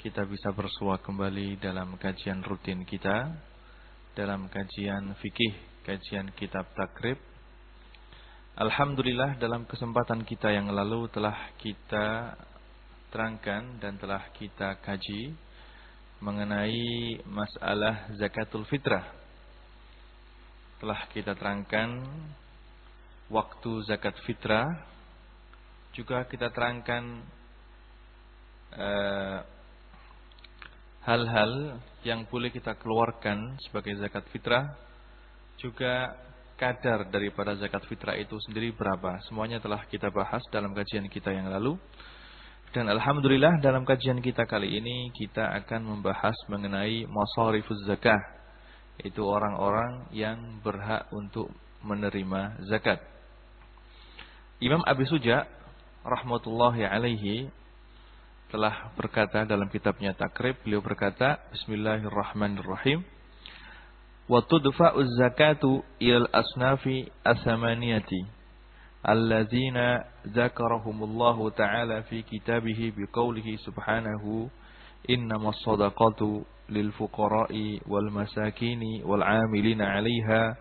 kita bisa bersua kembali dalam kajian rutin kita dalam kajian fikih, kajian kitab takrib. Alhamdulillah dalam kesempatan kita yang lalu telah kita terangkan dan telah kita kaji mengenai masalah zakatul fitrah. Telah kita terangkan waktu zakat fitrah juga kita terangkan eh, hal-hal yang boleh kita keluarkan sebagai zakat fitrah juga kadar daripada zakat fitrah itu sendiri berapa. Semuanya telah kita bahas dalam kajian kita yang lalu. Dan alhamdulillah dalam kajian kita kali ini kita akan membahas mengenai masarifuz zakah. Itu orang-orang yang berhak untuk menerima zakat. Imam Abi Suja rahmatullahi alaihi telah berkata dalam kitabnya Takrib beliau berkata Bismillahirrahmanirrahim wa tudfa'u zakatu ilal asnafi asamaniyati alladzina zakarahumullahu ta'ala fi kitabihi biqaulihi subhanahu innamas sadaqatu lil fuqara'i wal masakini wal 'amilina 'alaiha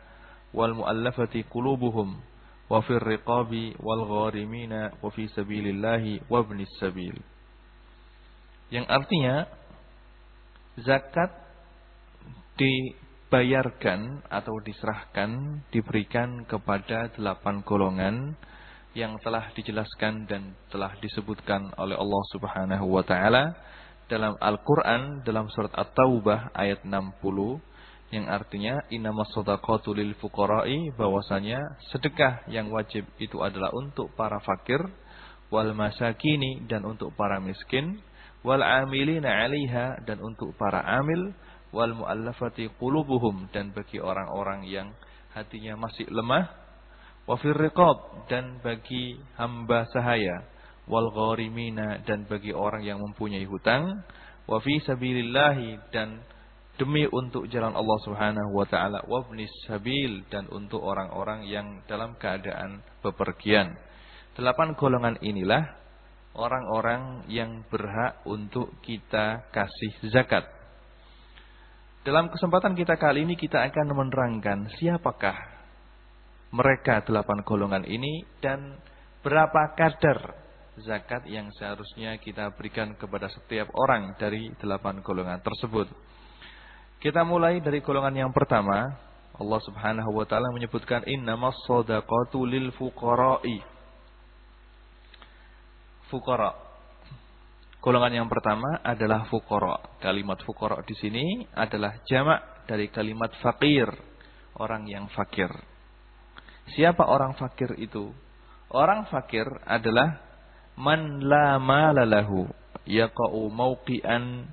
wal mu'allafati qulubuhum wa fir riqabi wal gharimina wa fi sabilillahi wa ibnis sabil. Yang artinya zakat dibayarkan atau diserahkan diberikan kepada delapan golongan yang telah dijelaskan dan telah disebutkan oleh Allah Subhanahu wa taala dalam Al-Qur'an dalam surat At-Taubah ayat 60 yang artinya innamas shadaqatu lil fuqara'i bahwasanya sedekah yang wajib itu adalah untuk para fakir wal masakini dan untuk para miskin wal amilina 'alaiha dan untuk para amil wal muallafati qulubuhum dan bagi orang-orang yang hatinya masih lemah wa riqab dan bagi hamba sahaya wal gharimina dan bagi orang yang mempunyai hutang wa fi sabilillahi dan demi untuk jalan Allah Subhanahu wa taala wabnis sabil dan untuk orang-orang yang dalam keadaan bepergian. Delapan golongan inilah orang-orang yang berhak untuk kita kasih zakat. Dalam kesempatan kita kali ini kita akan menerangkan siapakah mereka delapan golongan ini dan berapa kadar zakat yang seharusnya kita berikan kepada setiap orang dari delapan golongan tersebut. Kita mulai dari golongan yang pertama. Allah Subhanahu wa taala menyebutkan innamas shadaqatu lil fuqara'i. Fuqara. Golongan yang pertama adalah fuqara. Kalimat fuqara di sini adalah jamak dari kalimat fakir, orang yang fakir. Siapa orang fakir itu? Orang fakir adalah man la malalahu yaqa'u mauqi'an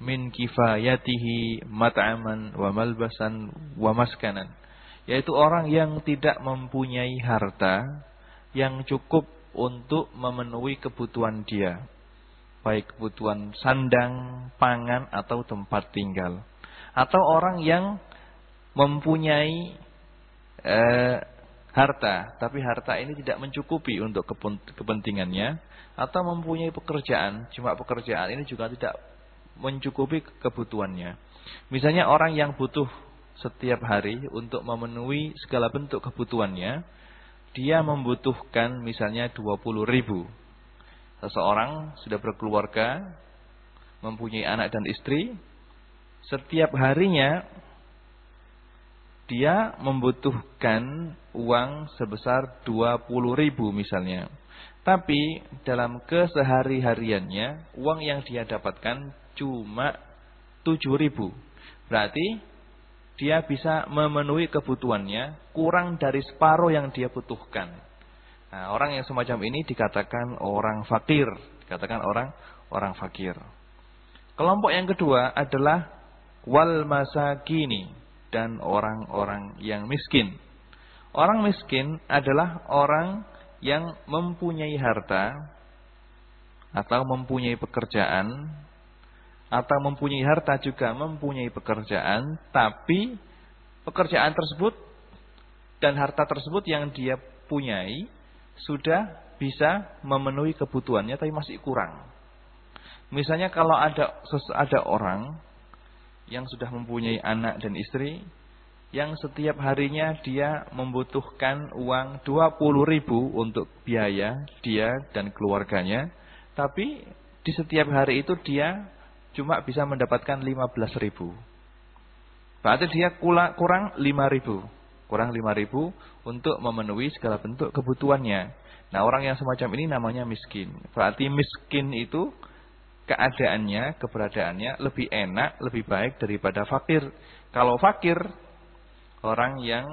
min kifayatihi mat'aman wa malbasan wa maskanan yaitu orang yang tidak mempunyai harta yang cukup untuk memenuhi kebutuhan dia baik kebutuhan sandang, pangan atau tempat tinggal atau orang yang mempunyai eh, harta tapi harta ini tidak mencukupi untuk kepentingannya atau mempunyai pekerjaan cuma pekerjaan ini juga tidak mencukupi kebutuhannya. Misalnya orang yang butuh setiap hari untuk memenuhi segala bentuk kebutuhannya, dia membutuhkan misalnya 20 ribu. Seseorang sudah berkeluarga, mempunyai anak dan istri, setiap harinya dia membutuhkan uang sebesar 20 ribu misalnya. Tapi dalam kesehari-hariannya, uang yang dia dapatkan cuma tujuh ribu. Berarti dia bisa memenuhi kebutuhannya kurang dari separuh yang dia butuhkan. Nah, orang yang semacam ini dikatakan orang fakir, dikatakan orang orang fakir. Kelompok yang kedua adalah wal masakini dan orang-orang yang miskin. Orang miskin adalah orang yang mempunyai harta atau mempunyai pekerjaan atau mempunyai harta juga mempunyai pekerjaan tapi pekerjaan tersebut dan harta tersebut yang dia punyai sudah bisa memenuhi kebutuhannya tapi masih kurang. Misalnya kalau ada ada orang yang sudah mempunyai anak dan istri yang setiap harinya dia membutuhkan uang 20 ribu untuk biaya dia dan keluarganya. Tapi di setiap hari itu dia cuma bisa mendapatkan 15 ribu. Berarti dia kurang 5 ribu. Kurang 5 ribu untuk memenuhi segala bentuk kebutuhannya. Nah orang yang semacam ini namanya miskin. Berarti miskin itu keadaannya, keberadaannya lebih enak, lebih baik daripada fakir. Kalau fakir, orang yang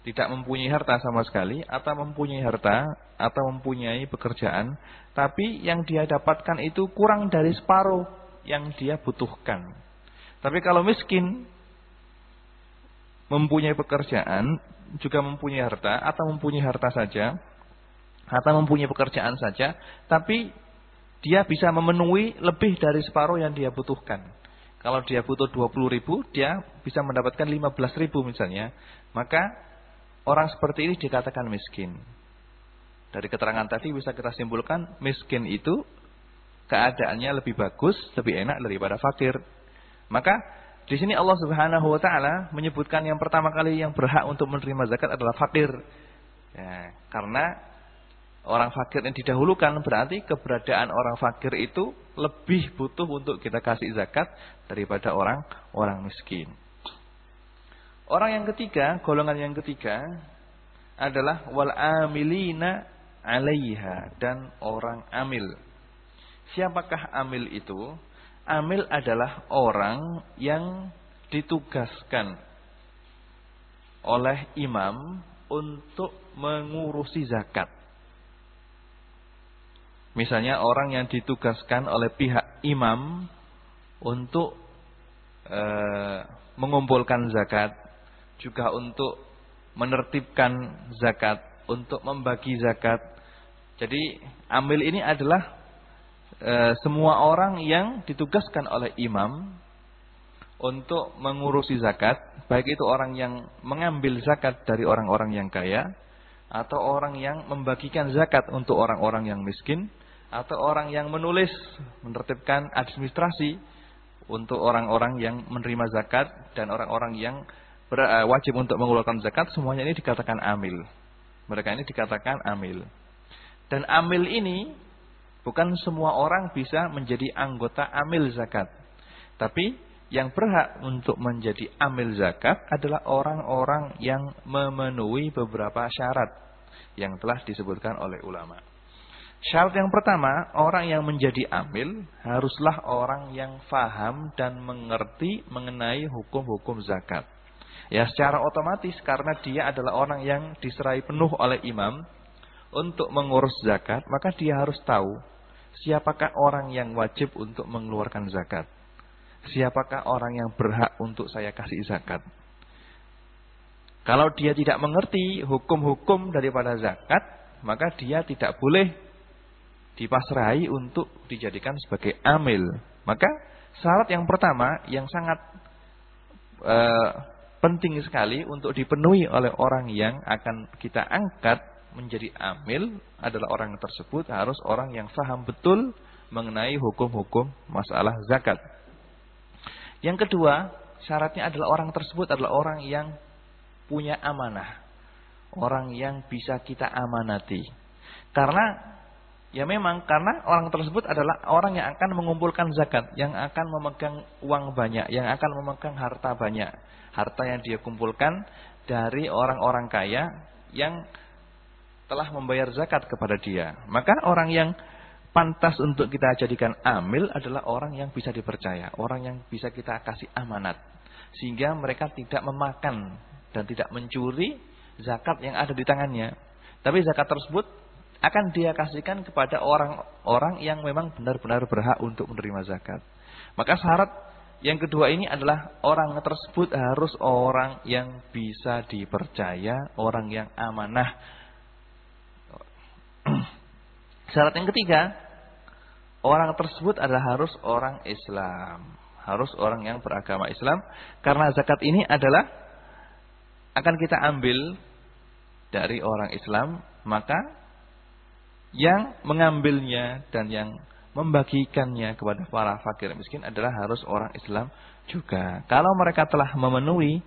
tidak mempunyai harta sama sekali, atau mempunyai harta, atau mempunyai pekerjaan, tapi yang dia dapatkan itu kurang dari separuh yang dia butuhkan. Tapi kalau miskin, mempunyai pekerjaan, juga mempunyai harta, atau mempunyai harta saja, atau mempunyai pekerjaan saja, tapi dia bisa memenuhi lebih dari separuh yang dia butuhkan. Kalau dia butuh 20 ribu, dia bisa mendapatkan 15 ribu misalnya. Maka orang seperti ini dikatakan miskin. Dari keterangan tadi bisa kita simpulkan miskin itu keadaannya lebih bagus, lebih enak daripada fakir. Maka di sini Allah Subhanahu wa taala menyebutkan yang pertama kali yang berhak untuk menerima zakat adalah fakir. Ya, karena orang fakir yang didahulukan berarti keberadaan orang fakir itu lebih butuh untuk kita kasih zakat daripada orang orang miskin. Orang yang ketiga, golongan yang ketiga adalah wal amilina 'alaiha dan orang amil. Siapakah amil itu? Amil adalah orang yang ditugaskan oleh imam untuk mengurusi zakat. Misalnya orang yang ditugaskan oleh pihak imam untuk e, mengumpulkan zakat, juga untuk menertibkan zakat, untuk membagi zakat. Jadi amil ini adalah e, semua orang yang ditugaskan oleh imam untuk mengurusi zakat, baik itu orang yang mengambil zakat dari orang-orang yang kaya atau orang yang membagikan zakat untuk orang-orang yang miskin atau orang yang menulis menertibkan administrasi untuk orang-orang yang menerima zakat dan orang-orang yang eh, wajib untuk mengeluarkan zakat semuanya ini dikatakan amil. Mereka ini dikatakan amil. Dan amil ini bukan semua orang bisa menjadi anggota amil zakat. Tapi yang berhak untuk menjadi amil zakat adalah orang-orang yang memenuhi beberapa syarat yang telah disebutkan oleh ulama. Syarat yang pertama, orang yang menjadi amil haruslah orang yang faham dan mengerti mengenai hukum-hukum zakat. Ya secara otomatis karena dia adalah orang yang diserai penuh oleh imam untuk mengurus zakat, maka dia harus tahu siapakah orang yang wajib untuk mengeluarkan zakat. Siapakah orang yang berhak untuk saya kasih zakat. Kalau dia tidak mengerti hukum-hukum daripada zakat, maka dia tidak boleh dipasrahi untuk dijadikan sebagai amil. Maka syarat yang pertama yang sangat e, penting sekali untuk dipenuhi oleh orang yang akan kita angkat menjadi amil adalah orang tersebut harus orang yang faham betul mengenai hukum-hukum masalah zakat. Yang kedua, syaratnya adalah orang tersebut adalah orang yang punya amanah. Orang yang bisa kita amanati. Karena Ya memang karena orang tersebut adalah orang yang akan mengumpulkan zakat, yang akan memegang uang banyak, yang akan memegang harta banyak. Harta yang dia kumpulkan dari orang-orang kaya yang telah membayar zakat kepada dia. Maka orang yang pantas untuk kita jadikan amil adalah orang yang bisa dipercaya, orang yang bisa kita kasih amanat. Sehingga mereka tidak memakan dan tidak mencuri zakat yang ada di tangannya. Tapi zakat tersebut akan dia kasihkan kepada orang-orang yang memang benar-benar berhak untuk menerima zakat. Maka syarat Yang kedua ini adalah orang tersebut harus orang yang bisa dipercaya, orang yang amanah. Syarat yang ketiga, orang tersebut adalah harus orang Islam. Harus orang yang beragama Islam. Karena zakat ini adalah akan kita ambil dari orang Islam. Maka yang mengambilnya dan yang membagikannya kepada para fakir miskin adalah harus orang Islam juga. Kalau mereka telah memenuhi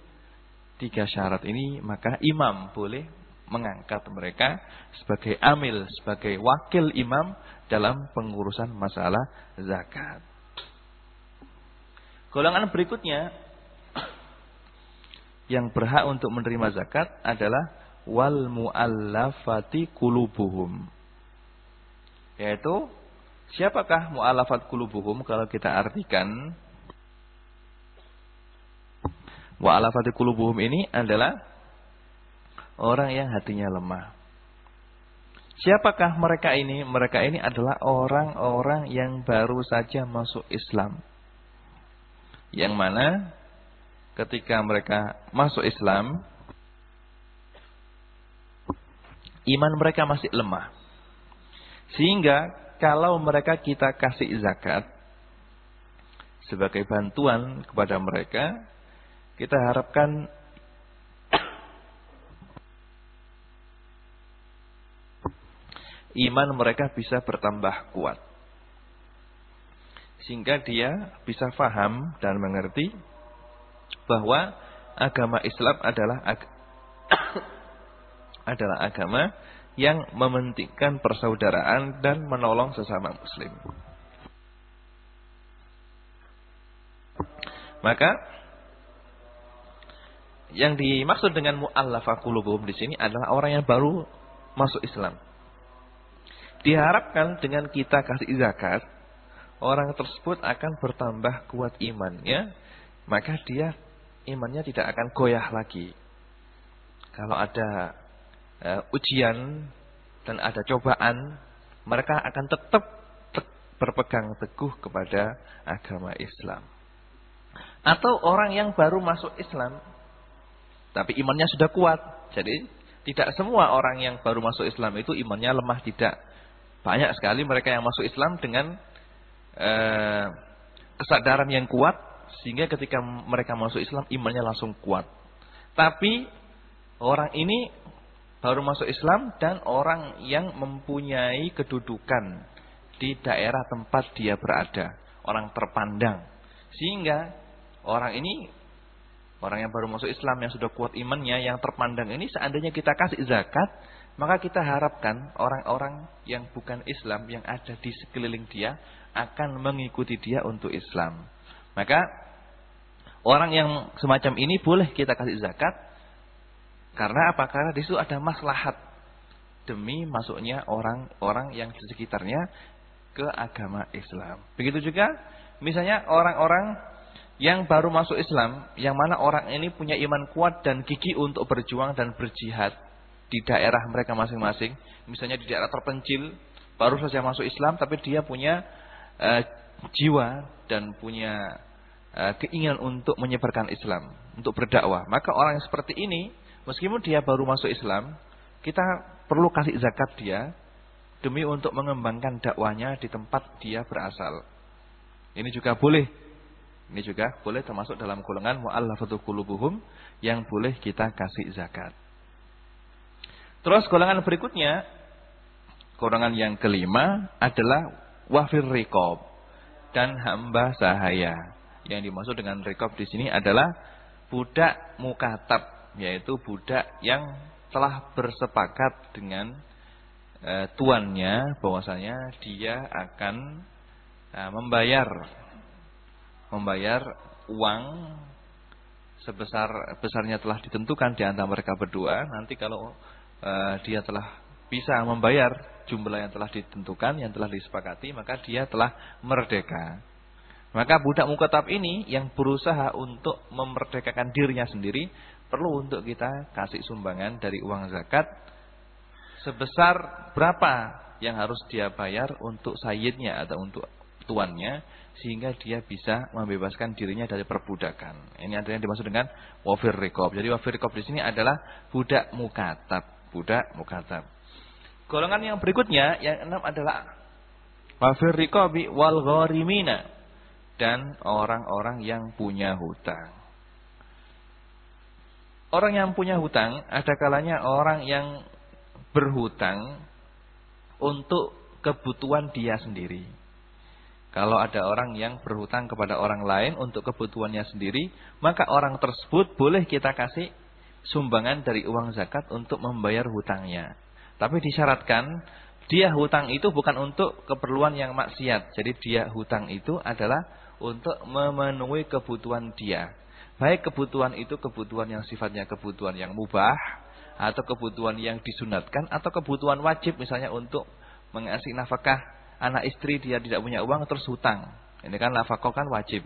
tiga syarat ini, maka imam boleh mengangkat mereka sebagai amil, sebagai wakil imam dalam pengurusan masalah zakat. Golongan berikutnya yang berhak untuk menerima zakat adalah wal muallafati kulubuhum. Yaitu Siapakah mu'alafat kulubuhum kalau kita artikan mu'alafat kulubuhum ini adalah orang yang hatinya lemah. Siapakah mereka ini? Mereka ini adalah orang-orang yang baru saja masuk Islam. Yang mana ketika mereka masuk Islam, iman mereka masih lemah. Sehingga kalau mereka kita kasih zakat sebagai bantuan kepada mereka, kita harapkan iman mereka bisa bertambah kuat. Sehingga dia bisa faham dan mengerti bahwa agama Islam adalah ag adalah agama yang mementingkan persaudaraan dan menolong sesama muslim. Maka yang dimaksud dengan mu'allafa qulubuhum di sini adalah orang yang baru masuk Islam. Diharapkan dengan kita kasih zakat, orang tersebut akan bertambah kuat imannya, maka dia imannya tidak akan goyah lagi. Kalau ada uh, ujian dan ada cobaan, mereka akan tetap berpegang teguh kepada agama Islam. Atau orang yang baru masuk Islam, tapi imannya sudah kuat. Jadi tidak semua orang yang baru masuk Islam itu imannya lemah tidak. Banyak sekali mereka yang masuk Islam dengan uh, kesadaran yang kuat sehingga ketika mereka masuk Islam imannya langsung kuat. Tapi orang ini baru masuk Islam dan orang yang mempunyai kedudukan di daerah tempat dia berada, orang terpandang. Sehingga orang ini orang yang baru masuk Islam yang sudah kuat imannya yang terpandang ini seandainya kita kasih zakat, maka kita harapkan orang-orang yang bukan Islam yang ada di sekeliling dia akan mengikuti dia untuk Islam. Maka orang yang semacam ini boleh kita kasih zakat karena apa? Karena di situ ada maslahat demi masuknya orang-orang yang di sekitarnya ke agama Islam. Begitu juga misalnya orang-orang yang baru masuk Islam, yang mana orang ini punya iman kuat dan gigi untuk berjuang dan berjihad di daerah mereka masing-masing. Misalnya di daerah terpencil, baru saja masuk Islam tapi dia punya uh, jiwa dan punya uh, keinginan untuk menyebarkan Islam, untuk berdakwah. Maka orang yang seperti ini Meskipun dia baru masuk Islam, kita perlu kasih zakat dia demi untuk mengembangkan dakwanya di tempat dia berasal. Ini juga boleh. Ini juga boleh termasuk dalam golongan mu'allafatul qulubuhum yang boleh kita kasih zakat. Terus golongan berikutnya, golongan yang kelima adalah wafir rikob dan hamba sahaya. Yang dimaksud dengan rikob di sini adalah budak mukatab yaitu budak yang telah bersepakat dengan e, tuannya bahwasanya dia akan e, membayar membayar uang sebesar besarnya telah ditentukan di antara mereka berdua nanti kalau e, dia telah bisa membayar jumlah yang telah ditentukan yang telah disepakati maka dia telah merdeka maka budak mukatab ini yang berusaha untuk memerdekakan dirinya sendiri perlu untuk kita kasih sumbangan dari uang zakat sebesar berapa yang harus dia bayar untuk sayyidnya atau untuk tuannya sehingga dia bisa membebaskan dirinya dari perbudakan. Ini adalah yang dimaksud dengan wafir rikob. Jadi wafir rikob di sini adalah budak mukatab, budak mukatab. Golongan yang berikutnya yang enam adalah wafir rikobi wal gharimina dan orang-orang yang punya hutang. Orang yang punya hutang, ada kalanya orang yang berhutang untuk kebutuhan dia sendiri. Kalau ada orang yang berhutang kepada orang lain untuk kebutuhannya sendiri, maka orang tersebut boleh kita kasih sumbangan dari uang zakat untuk membayar hutangnya. Tapi disyaratkan dia hutang itu bukan untuk keperluan yang maksiat. Jadi dia hutang itu adalah untuk memenuhi kebutuhan dia. Baik kebutuhan itu kebutuhan yang sifatnya kebutuhan yang mubah atau kebutuhan yang disunatkan atau kebutuhan wajib misalnya untuk mengasih nafkah anak istri dia tidak punya uang terus hutang. Ini kan nafkah kan wajib.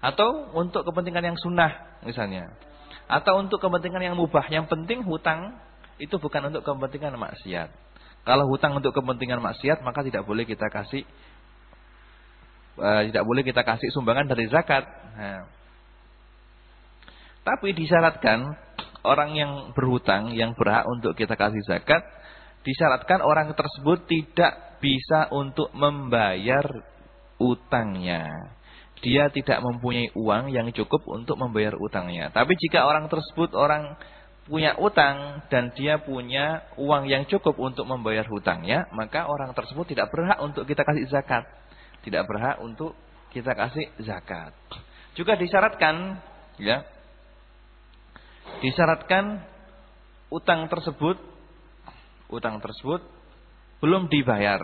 Atau untuk kepentingan yang sunnah misalnya. Atau untuk kepentingan yang mubah. Yang penting hutang itu bukan untuk kepentingan maksiat. Kalau hutang untuk kepentingan maksiat maka tidak boleh kita kasih uh, tidak boleh kita kasih sumbangan dari zakat. Nah, tapi disyaratkan orang yang berhutang yang berhak untuk kita kasih zakat disyaratkan orang tersebut tidak bisa untuk membayar utangnya. Dia tidak mempunyai uang yang cukup untuk membayar utangnya. Tapi jika orang tersebut orang punya utang dan dia punya uang yang cukup untuk membayar hutangnya, maka orang tersebut tidak berhak untuk kita kasih zakat. Tidak berhak untuk kita kasih zakat. Juga disyaratkan ya disyaratkan utang tersebut utang tersebut belum dibayar,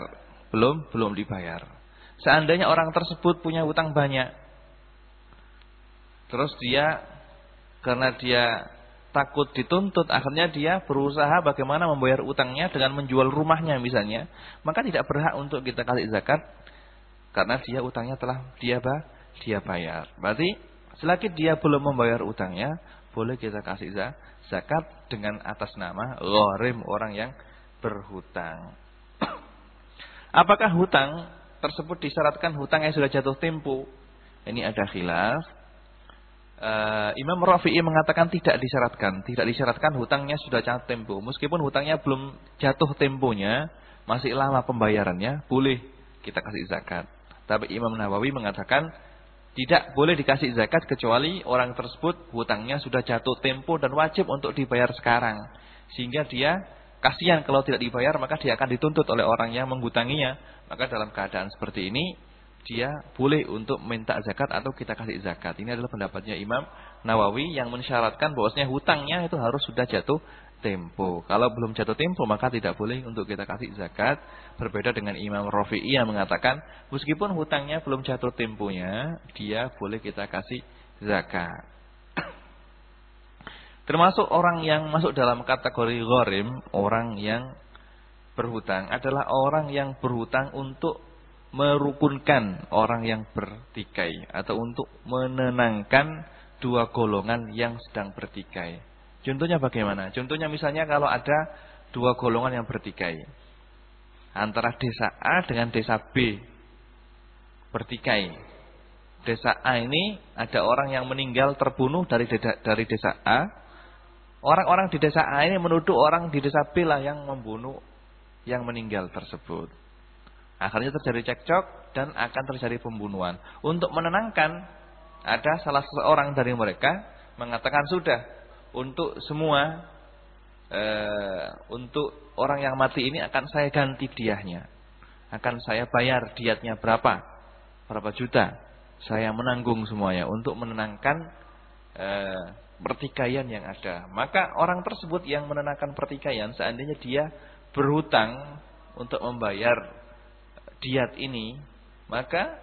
belum belum dibayar. Seandainya orang tersebut punya utang banyak, terus dia karena dia takut dituntut, akhirnya dia berusaha bagaimana membayar utangnya dengan menjual rumahnya misalnya, maka tidak berhak untuk kita kasih zakat karena dia utangnya telah dia bah, dia bayar. Berarti selagi dia belum membayar utangnya, boleh kita kasih zakat dengan atas nama gharim orang yang berhutang. Apakah hutang tersebut disyaratkan hutang yang sudah jatuh tempo? Ini ada khilaf. Uh, Imam Rafi'i mengatakan tidak disyaratkan, tidak disyaratkan hutangnya sudah jatuh tempo. Meskipun hutangnya belum jatuh temponya, masih lama pembayarannya, boleh kita kasih zakat. Tapi Imam Nawawi mengatakan tidak boleh dikasih zakat kecuali orang tersebut hutangnya sudah jatuh tempo dan wajib untuk dibayar sekarang. Sehingga dia kasihan kalau tidak dibayar maka dia akan dituntut oleh orang yang menghutanginya. Maka dalam keadaan seperti ini dia boleh untuk minta zakat atau kita kasih zakat. Ini adalah pendapatnya Imam Nawawi yang mensyaratkan bahwasanya hutangnya itu harus sudah jatuh tempo. Kalau belum jatuh tempo maka tidak boleh untuk kita kasih zakat. Berbeda dengan Imam Rafi'i yang mengatakan meskipun hutangnya belum jatuh temponya, dia boleh kita kasih zakat. Termasuk orang yang masuk dalam kategori gharim, orang yang berhutang adalah orang yang berhutang untuk merukunkan orang yang bertikai atau untuk menenangkan dua golongan yang sedang bertikai. Contohnya bagaimana? Contohnya misalnya kalau ada dua golongan yang bertikai. Antara desa A dengan desa B. Bertikai. Desa A ini ada orang yang meninggal terbunuh dari dari desa A. Orang-orang di desa A ini menuduh orang di desa B lah yang membunuh yang meninggal tersebut. Akhirnya terjadi cekcok dan akan terjadi pembunuhan. Untuk menenangkan, ada salah seorang dari mereka mengatakan sudah untuk semua e, untuk orang yang mati ini akan saya ganti diahnya. Akan saya bayar diatnya berapa? Berapa juta? Saya menanggung semuanya untuk menenangkan e, pertikaian yang ada. Maka orang tersebut yang menenangkan pertikaian seandainya dia berhutang untuk membayar diat ini, maka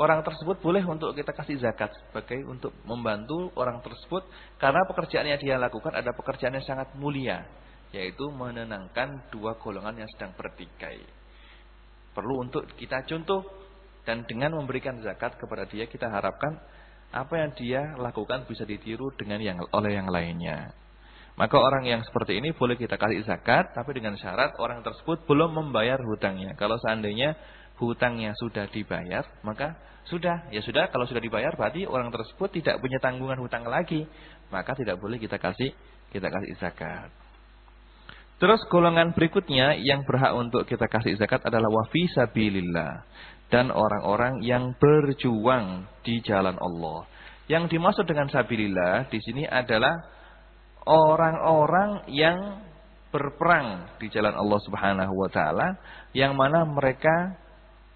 orang tersebut boleh untuk kita kasih zakat sebagai untuk membantu orang tersebut karena pekerjaan yang dia lakukan ada pekerjaan yang sangat mulia yaitu menenangkan dua golongan yang sedang bertikai. Perlu untuk kita contoh dan dengan memberikan zakat kepada dia kita harapkan apa yang dia lakukan bisa ditiru dengan yang oleh yang lainnya. Maka orang yang seperti ini boleh kita kasih zakat tapi dengan syarat orang tersebut belum membayar hutangnya. Kalau seandainya hutangnya sudah dibayar, maka sudah, ya sudah kalau sudah dibayar berarti orang tersebut tidak punya tanggungan hutang lagi, maka tidak boleh kita kasih kita kasih zakat. Terus golongan berikutnya yang berhak untuk kita kasih zakat adalah wafi sabilillah dan orang-orang yang berjuang di jalan Allah. Yang dimaksud dengan sabilillah di sini adalah orang-orang yang berperang di jalan Allah Subhanahu wa taala yang mana mereka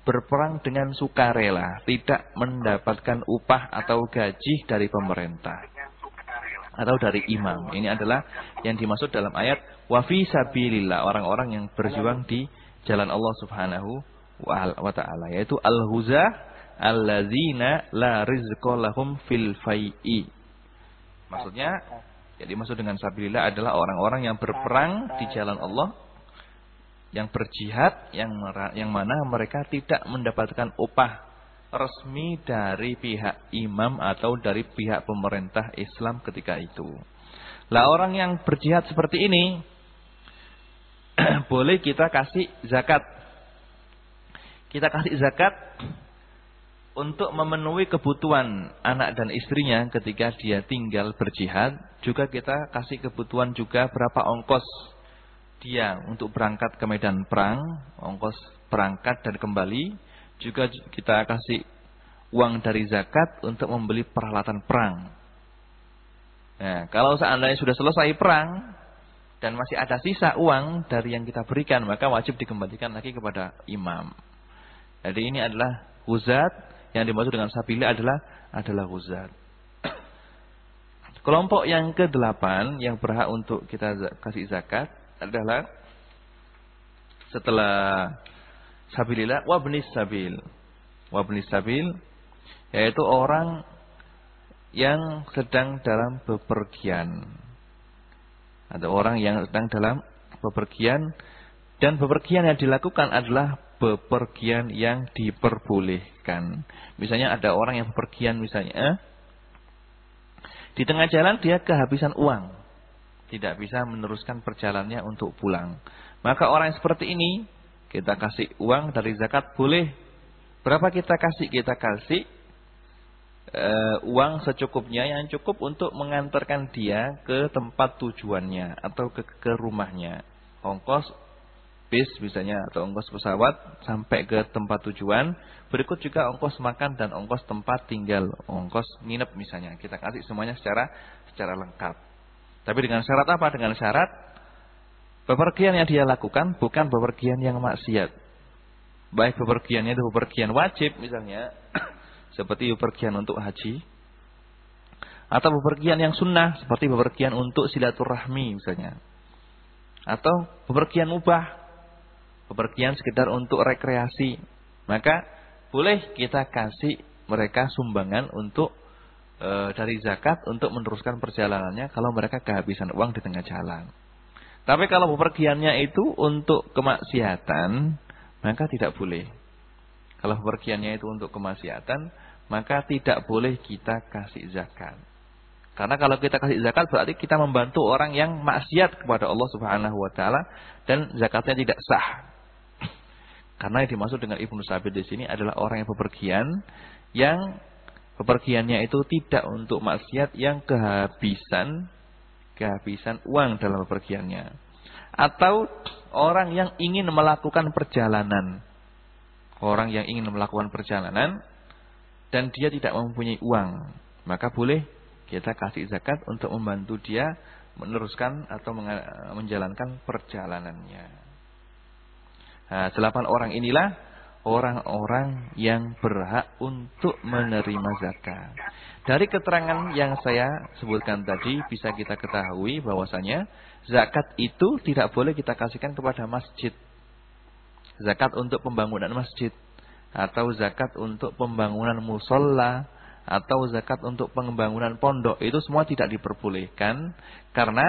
berperang dengan sukarela, tidak mendapatkan upah atau gaji dari pemerintah atau dari imam. Ini adalah yang dimaksud dalam ayat wa fi sabilillah, orang-orang yang berjuang di jalan Allah Subhanahu wa taala, yaitu al-huzah alladzina la rizqa lahum fil fai'i. Maksudnya yang dimaksud dengan sabilillah adalah orang-orang yang berperang di jalan Allah yang berjihad yang yang mana mereka tidak mendapatkan upah resmi dari pihak imam atau dari pihak pemerintah Islam ketika itu. Lah orang yang berjihad seperti ini boleh kita kasih zakat. Kita kasih zakat untuk memenuhi kebutuhan anak dan istrinya ketika dia tinggal berjihad. Juga kita kasih kebutuhan juga berapa ongkos dia untuk berangkat ke medan perang, ongkos berangkat dan kembali, juga kita kasih uang dari zakat untuk membeli peralatan perang. Nah, kalau seandainya sudah selesai perang dan masih ada sisa uang dari yang kita berikan, maka wajib dikembalikan lagi kepada imam. Jadi ini adalah huzat yang dimaksud dengan sabili adalah adalah huzat. Kelompok yang ke-8 yang berhak untuk kita kasih zakat adalah setelah sabilillah wabnis sabil. Wabnis sabil yaitu orang yang sedang dalam bepergian. Ada orang yang sedang dalam bepergian dan bepergian yang dilakukan adalah bepergian yang diperbolehkan. Misalnya ada orang yang bepergian misalnya di tengah jalan dia kehabisan uang tidak bisa meneruskan perjalanannya untuk pulang. Maka orang yang seperti ini kita kasih uang dari zakat boleh. Berapa kita kasih? Kita kasih uh, uang secukupnya yang cukup untuk mengantarkan dia ke tempat tujuannya atau ke, ke rumahnya. Ongkos bis misalnya atau ongkos pesawat sampai ke tempat tujuan. Berikut juga ongkos makan dan ongkos tempat tinggal, ongkos nginep misalnya. Kita kasih semuanya secara secara lengkap. Tapi dengan syarat apa? Dengan syarat bepergian yang dia lakukan bukan bepergian yang maksiat. Baik bepergiannya itu bepergian wajib misalnya. seperti bepergian untuk haji. Atau bepergian yang sunnah. Seperti bepergian untuk silaturahmi misalnya. Atau bepergian mubah. Bepergian sekedar untuk rekreasi. Maka boleh kita kasih mereka sumbangan untuk e, dari zakat untuk meneruskan perjalanannya kalau mereka kehabisan uang di tengah jalan. Tapi kalau bepergiannya itu untuk kemaksiatan, maka tidak boleh. Kalau bepergiannya itu untuk kemaksiatan, maka tidak boleh kita kasih zakat. Karena kalau kita kasih zakat berarti kita membantu orang yang maksiat kepada Allah Subhanahu wa taala dan zakatnya tidak sah. Karena yang dimaksud dengan Ibnu Sabit di sini adalah orang yang bepergian yang Pepergiannya itu tidak untuk maksiat yang kehabisan kehabisan uang dalam pepergiannya. Atau orang yang ingin melakukan perjalanan. Orang yang ingin melakukan perjalanan dan dia tidak mempunyai uang, maka boleh kita kasih zakat untuk membantu dia meneruskan atau menjalankan perjalanannya. Delapan orang inilah orang-orang yang berhak untuk menerima zakat. Dari keterangan yang saya sebutkan tadi bisa kita ketahui bahwasanya zakat itu tidak boleh kita kasihkan kepada masjid. Zakat untuk pembangunan masjid atau zakat untuk pembangunan musola atau zakat untuk pembangunan pondok itu semua tidak diperbolehkan karena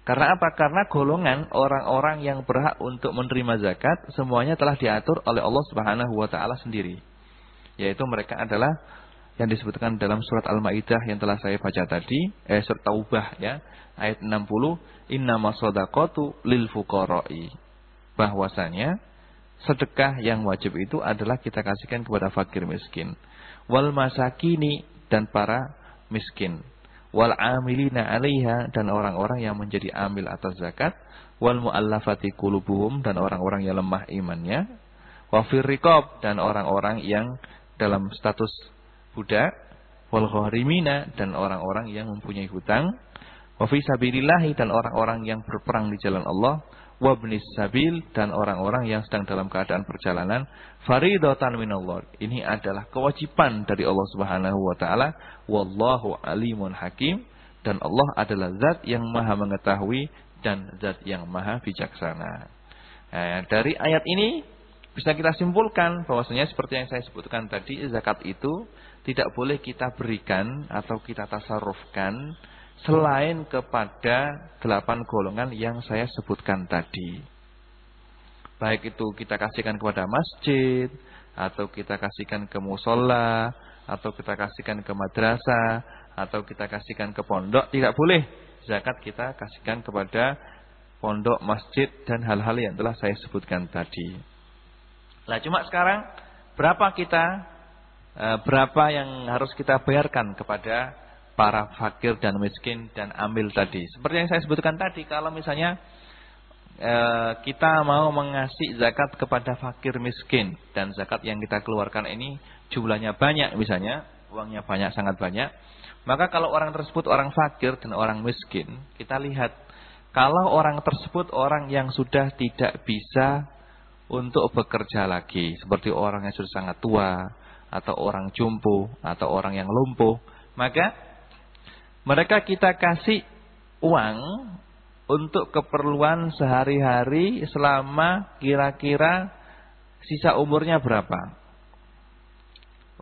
karena apa? Karena golongan orang-orang yang berhak untuk menerima zakat semuanya telah diatur oleh Allah Subhanahu wa taala sendiri. Yaitu mereka adalah yang disebutkan dalam surat Al-Maidah yang telah saya baca tadi, eh surat Taubah ya, ayat 60, innamas shadaqatu lil fuqara'i. Bahwasanya sedekah yang wajib itu adalah kita kasihkan kepada fakir miskin. Wal masakini dan para miskin. Wal amilina alaiha dan orang-orang yang menjadi amil atas zakat. Wal muallafati kulubuhum dan orang-orang yang lemah imannya. Wafir rikob dan orang-orang yang dalam status budak. Wal gharimina dan orang-orang yang mempunyai hutang. Wafi sabilillahi dan orang-orang yang berperang di jalan Allah wabnis sabil dan orang-orang yang sedang dalam keadaan perjalanan faridatan minallah. Ini adalah kewajiban dari Allah Subhanahu wa taala. Wallahu alimun hakim dan Allah adalah zat yang maha mengetahui dan zat yang maha bijaksana. Nah, dari ayat ini bisa kita simpulkan bahwasanya seperti yang saya sebutkan tadi zakat itu tidak boleh kita berikan atau kita tasarrufkan selain kepada delapan golongan yang saya sebutkan tadi. Baik itu kita kasihkan kepada masjid, atau kita kasihkan ke musola, atau kita kasihkan ke madrasah, atau kita kasihkan ke pondok, tidak boleh. Zakat kita kasihkan kepada pondok, masjid, dan hal-hal yang telah saya sebutkan tadi. Nah cuma sekarang berapa kita, eh, berapa yang harus kita bayarkan kepada para fakir dan miskin dan ambil tadi. Seperti yang saya sebutkan tadi, kalau misalnya e, kita mau mengasih zakat kepada fakir miskin dan zakat yang kita keluarkan ini jumlahnya banyak misalnya, uangnya banyak sangat banyak, maka kalau orang tersebut orang fakir dan orang miskin, kita lihat kalau orang tersebut orang yang sudah tidak bisa untuk bekerja lagi, seperti orang yang sudah sangat tua atau orang jumbo atau orang yang lumpuh, maka mereka kita kasih uang untuk keperluan sehari-hari selama kira-kira sisa umurnya berapa.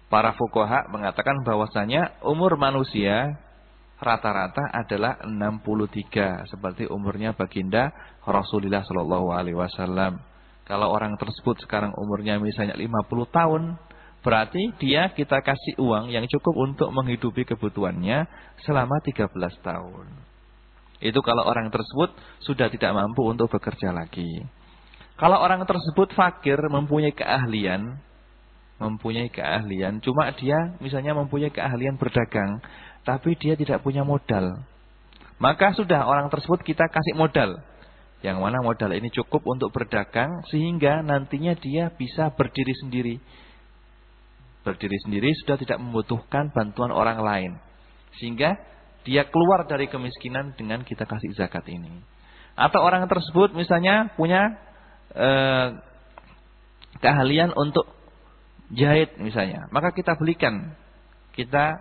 Para fukoha mengatakan bahwasanya umur manusia rata-rata adalah 63 seperti umurnya baginda Rasulullah Shallallahu alaihi wasallam. Kalau orang tersebut sekarang umurnya misalnya 50 tahun, Berarti dia kita kasih uang yang cukup untuk menghidupi kebutuhannya selama 13 tahun. Itu kalau orang tersebut sudah tidak mampu untuk bekerja lagi. Kalau orang tersebut fakir, mempunyai keahlian, mempunyai keahlian, cuma dia misalnya mempunyai keahlian berdagang, tapi dia tidak punya modal. Maka sudah orang tersebut kita kasih modal. Yang mana modal ini cukup untuk berdagang sehingga nantinya dia bisa berdiri sendiri berdiri sendiri sudah tidak membutuhkan bantuan orang lain. Sehingga dia keluar dari kemiskinan dengan kita kasih zakat ini. Atau orang tersebut misalnya punya eh, keahlian untuk jahit misalnya. Maka kita belikan. Kita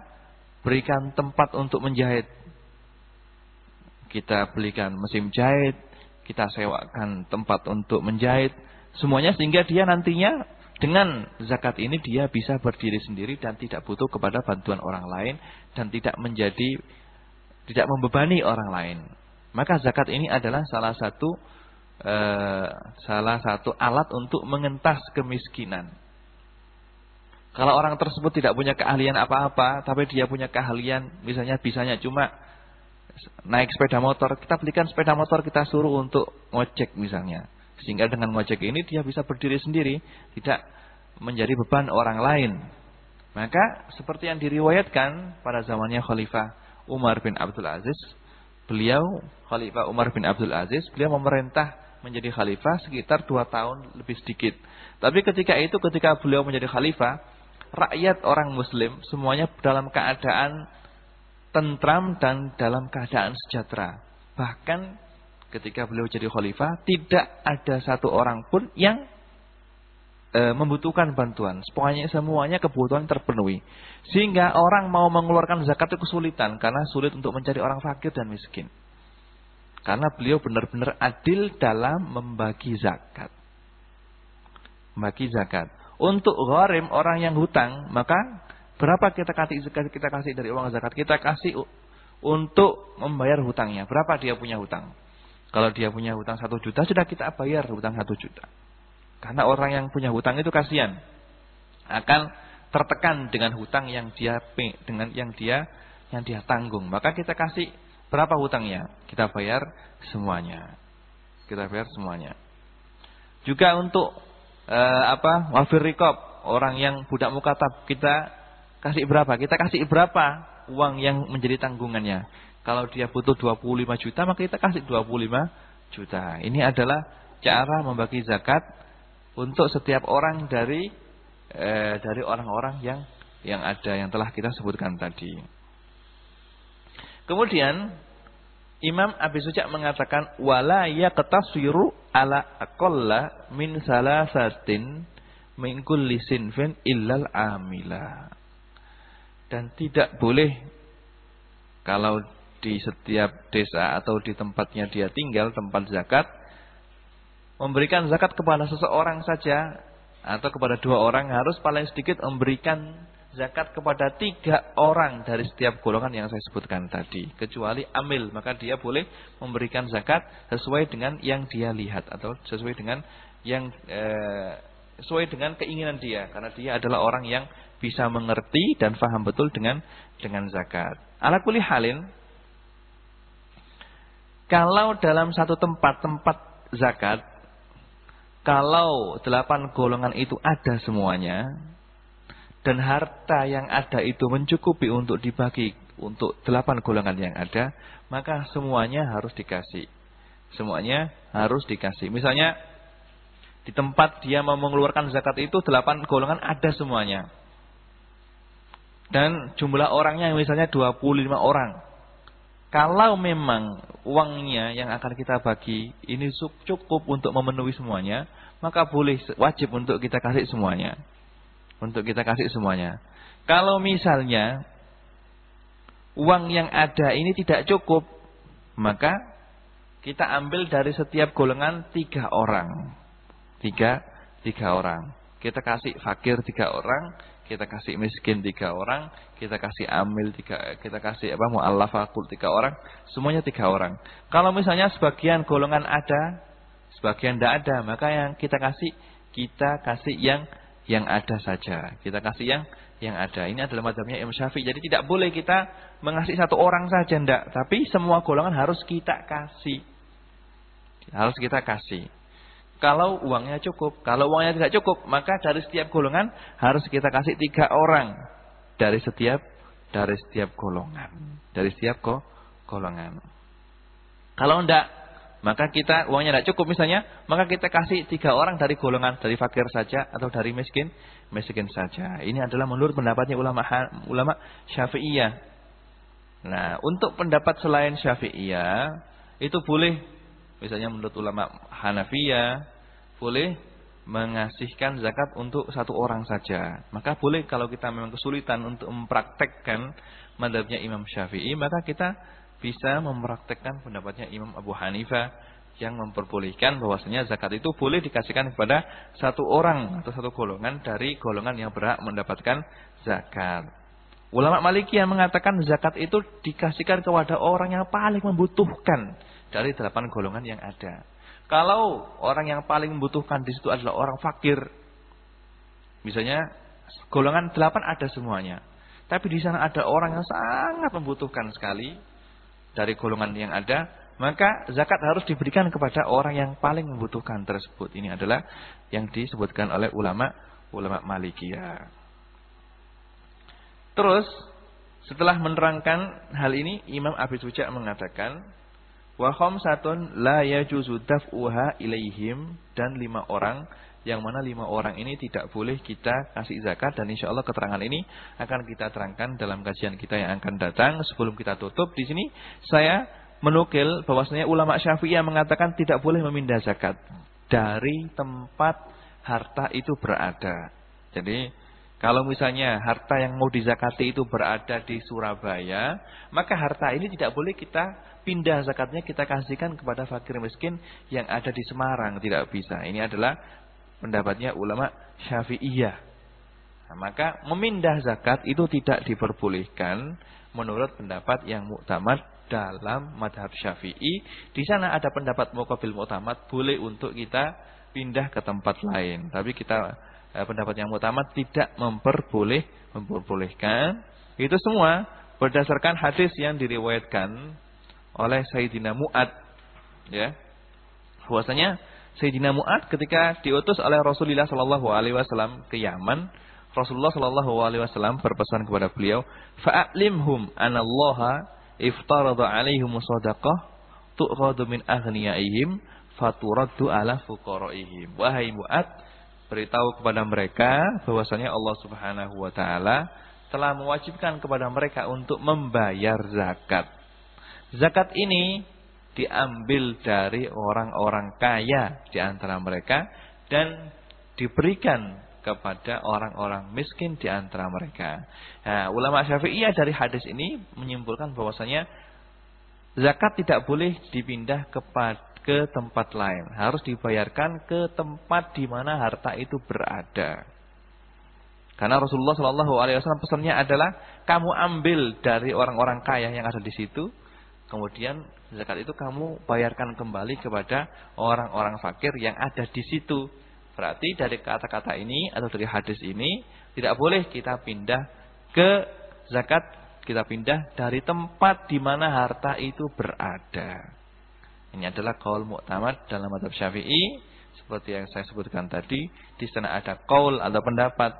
berikan tempat untuk menjahit. Kita belikan mesin jahit. Kita sewakan tempat untuk menjahit. Semuanya sehingga dia nantinya dengan zakat ini dia bisa berdiri sendiri dan tidak butuh kepada bantuan orang lain dan tidak menjadi tidak membebani orang lain. Maka zakat ini adalah salah satu eh, salah satu alat untuk mengentas kemiskinan. Kalau orang tersebut tidak punya keahlian apa-apa, tapi dia punya keahlian misalnya bisanya cuma naik sepeda motor, kita belikan sepeda motor kita suruh untuk ngojek misalnya. Sehingga dengan ngojek ini dia bisa berdiri sendiri, tidak menjadi beban orang lain. Maka seperti yang diriwayatkan pada zamannya Khalifah Umar bin Abdul Aziz, beliau Khalifah Umar bin Abdul Aziz, beliau memerintah menjadi khalifah sekitar dua tahun lebih sedikit. Tapi ketika itu ketika beliau menjadi khalifah, rakyat orang muslim semuanya dalam keadaan tentram dan dalam keadaan sejahtera. Bahkan ketika beliau jadi khalifah, tidak ada satu orang pun yang e, membutuhkan bantuan. Pokoknya semuanya kebutuhan terpenuhi. Sehingga orang mau mengeluarkan zakat itu kesulitan karena sulit untuk mencari orang fakir dan miskin. Karena beliau benar-benar adil dalam membagi zakat. Membagi zakat. Untuk gharim orang yang hutang, maka berapa kita kasih kita kasih dari uang zakat? Kita kasih untuk membayar hutangnya. Berapa dia punya hutang? Kalau dia punya hutang satu juta, sudah kita bayar hutang satu juta. Karena orang yang punya hutang itu kasihan. Akan tertekan dengan hutang yang dia dengan yang dia yang dia tanggung. Maka kita kasih berapa hutangnya? Kita bayar semuanya. Kita bayar semuanya. Juga untuk uh, apa? Wafir rikob, orang yang budak mukatab, kita kasih berapa? Kita kasih berapa uang yang menjadi tanggungannya? Kalau dia butuh 25 juta, maka kita kasih 25 juta. Ini adalah cara membagi zakat untuk setiap orang dari eh, dari orang-orang yang yang ada yang telah kita sebutkan tadi. Kemudian Imam Abi Suja mengatakan wala yaqtasiru ala aqalla min salasatin min kulli sinfin illal amila. Dan tidak boleh kalau di setiap desa atau di tempatnya dia tinggal tempat zakat memberikan zakat kepada seseorang saja atau kepada dua orang harus paling sedikit memberikan zakat kepada tiga orang dari setiap golongan yang saya sebutkan tadi. Kecuali amil, maka dia boleh memberikan zakat sesuai dengan yang dia lihat atau sesuai dengan yang eh, sesuai dengan keinginan dia. Karena dia adalah orang yang bisa mengerti dan faham betul dengan dengan zakat. Ala kuli halin, kalau dalam satu tempat tempat zakat kalau delapan golongan itu ada semuanya, dan harta yang ada itu mencukupi untuk dibagi untuk delapan golongan yang ada, maka semuanya harus dikasih. Semuanya harus dikasih. Misalnya, di tempat dia mau mengeluarkan zakat itu delapan golongan ada semuanya. Dan jumlah orangnya misalnya 25 orang. Kalau memang uangnya yang akan kita bagi ini cukup untuk memenuhi semuanya, maka boleh wajib untuk kita kasih semuanya. Untuk kita kasih semuanya. Kalau misalnya uang yang ada ini tidak cukup, maka kita ambil dari setiap golongan tiga orang. Tiga, tiga orang. Kita kasih fakir tiga orang, kita kasih miskin tiga orang, kita kasih amil tiga, kita kasih apa mu'allafakul tiga orang, semuanya tiga orang. Kalau misalnya sebagian golongan ada, sebagian tidak ada, maka yang kita kasih kita kasih yang yang ada saja. Kita kasih yang yang ada. Ini adalah madhabnya Imam Syafi'i. Jadi tidak boleh kita mengasih satu orang saja tidak, tapi semua golongan harus kita kasih. Harus kita kasih. Kalau uangnya cukup. Kalau uangnya tidak cukup, maka dari setiap golongan harus kita kasih tiga orang. Dari setiap dari setiap golongan. Dari setiap go, golongan. Kalau tidak, maka kita uangnya tidak cukup misalnya, maka kita kasih tiga orang dari golongan. Dari fakir saja atau dari miskin. Miskin saja. Ini adalah menurut pendapatnya ulama ulama syafi'iyah. Nah, untuk pendapat selain syafi'iyah, itu boleh Misalnya menurut ulama Hanafiyah boleh mengasihkan zakat untuk satu orang saja. Maka boleh kalau kita memang kesulitan untuk mempraktekkan madhabnya Imam Syafi'i, maka kita bisa mempraktekkan pendapatnya Imam Abu Hanifah yang memperbolehkan bahwasanya zakat itu boleh dikasihkan kepada satu orang atau satu golongan dari golongan yang berhak mendapatkan zakat. Ulama Maliki yang mengatakan zakat itu dikasihkan kepada orang yang paling membutuhkan dari delapan golongan yang ada. Kalau orang yang paling membutuhkan di situ adalah orang fakir, misalnya golongan delapan ada semuanya, tapi di sana ada orang yang sangat membutuhkan sekali dari golongan yang ada, maka zakat harus diberikan kepada orang yang paling membutuhkan tersebut. Ini adalah yang disebutkan oleh ulama ulama Malikiyah. Terus setelah menerangkan hal ini, Imam Abi Suja mengatakan Wa khamsatun la yajuzu daf'uha ilaihim. Dan lima orang yang mana lima orang ini tidak boleh kita kasih zakat. Dan insya Allah keterangan ini akan kita terangkan dalam kajian kita yang akan datang. Sebelum kita tutup di sini saya menukil bahwasanya ulama Syafi'iyah mengatakan tidak boleh memindah zakat dari tempat harta itu berada. Jadi kalau misalnya harta yang mau dizakati itu berada di Surabaya, maka harta ini tidak boleh kita pindah zakatnya kita kasihkan kepada fakir miskin yang ada di Semarang. Tidak bisa. Ini adalah pendapatnya ulama syafi'iyah. Nah, maka memindah zakat itu tidak diperbolehkan menurut pendapat yang muktamad dalam madhab syafi'i. Di sana ada pendapat mukabil muktamad boleh untuk kita pindah ke tempat lain. Tapi kita eh, pendapat yang utama tidak memperboleh memperbolehkan itu semua berdasarkan hadis yang diriwayatkan oleh Sayyidina Mu'ad ya bahwasanya Sayyidina Mu'ad ketika diutus oleh Rasulullah sallallahu alaihi wasallam ke Yaman, Rasulullah sallallahu alaihi wasallam berpesan kepada beliau, "Fa'alimhum anallaha iftarada 'alaihim shadaqah tu'khadhu min aghniyaihim faturaddu 'ala fuqaraihim." Wahai Mu'ad, beritahu kepada mereka bahwasanya Allah Subhanahu wa taala telah mewajibkan kepada mereka untuk membayar zakat. Zakat ini diambil dari orang-orang kaya di antara mereka dan diberikan kepada orang-orang miskin di antara mereka. Nah, ulama Syafi'iyah dari hadis ini menyimpulkan bahwasanya zakat tidak boleh dipindah ke ke tempat lain, harus dibayarkan ke tempat di mana harta itu berada. Karena Rasulullah Shallallahu Alaihi Wasallam pesannya adalah kamu ambil dari orang-orang kaya yang ada di situ, Kemudian zakat itu kamu bayarkan kembali kepada orang-orang fakir yang ada di situ. Berarti dari kata-kata ini atau dari hadis ini tidak boleh kita pindah ke zakat, kita pindah dari tempat di mana harta itu berada. Ini adalah kaul mu'tamad dalam madhab syafi'i. Seperti yang saya sebutkan tadi. Di sana ada kaul atau pendapat.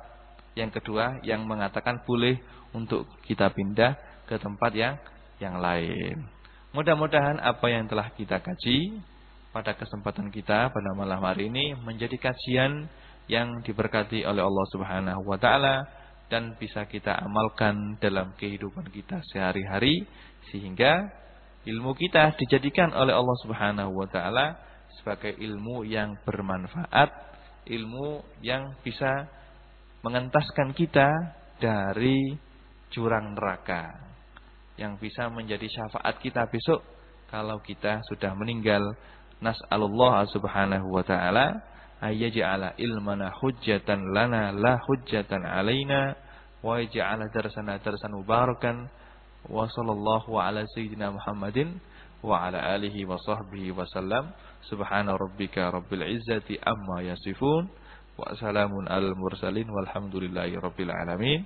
Yang kedua yang mengatakan boleh untuk kita pindah ke tempat yang yang lain. Mudah-mudahan apa yang telah kita kaji pada kesempatan kita pada malam hari ini menjadi kajian yang diberkati oleh Allah Subhanahu wa taala dan bisa kita amalkan dalam kehidupan kita sehari-hari sehingga ilmu kita dijadikan oleh Allah Subhanahu wa taala sebagai ilmu yang bermanfaat, ilmu yang bisa mengentaskan kita dari jurang neraka yang bisa menjadi syafaat kita besok kalau kita sudah meninggal. Nas'alullah subhanahu wa ta'ala ayyaj'ala ilmana hujjatan lana la hujjatan alaina wa yaj'ala darsana darsan mubarakan wa sallallahu ala sayyidina Muhammadin wa ala alihi wa sahbihi wa sallam subhana rabbika rabbil izzati amma yasifun wa salamun al mursalin walhamdulillahi rabbil alamin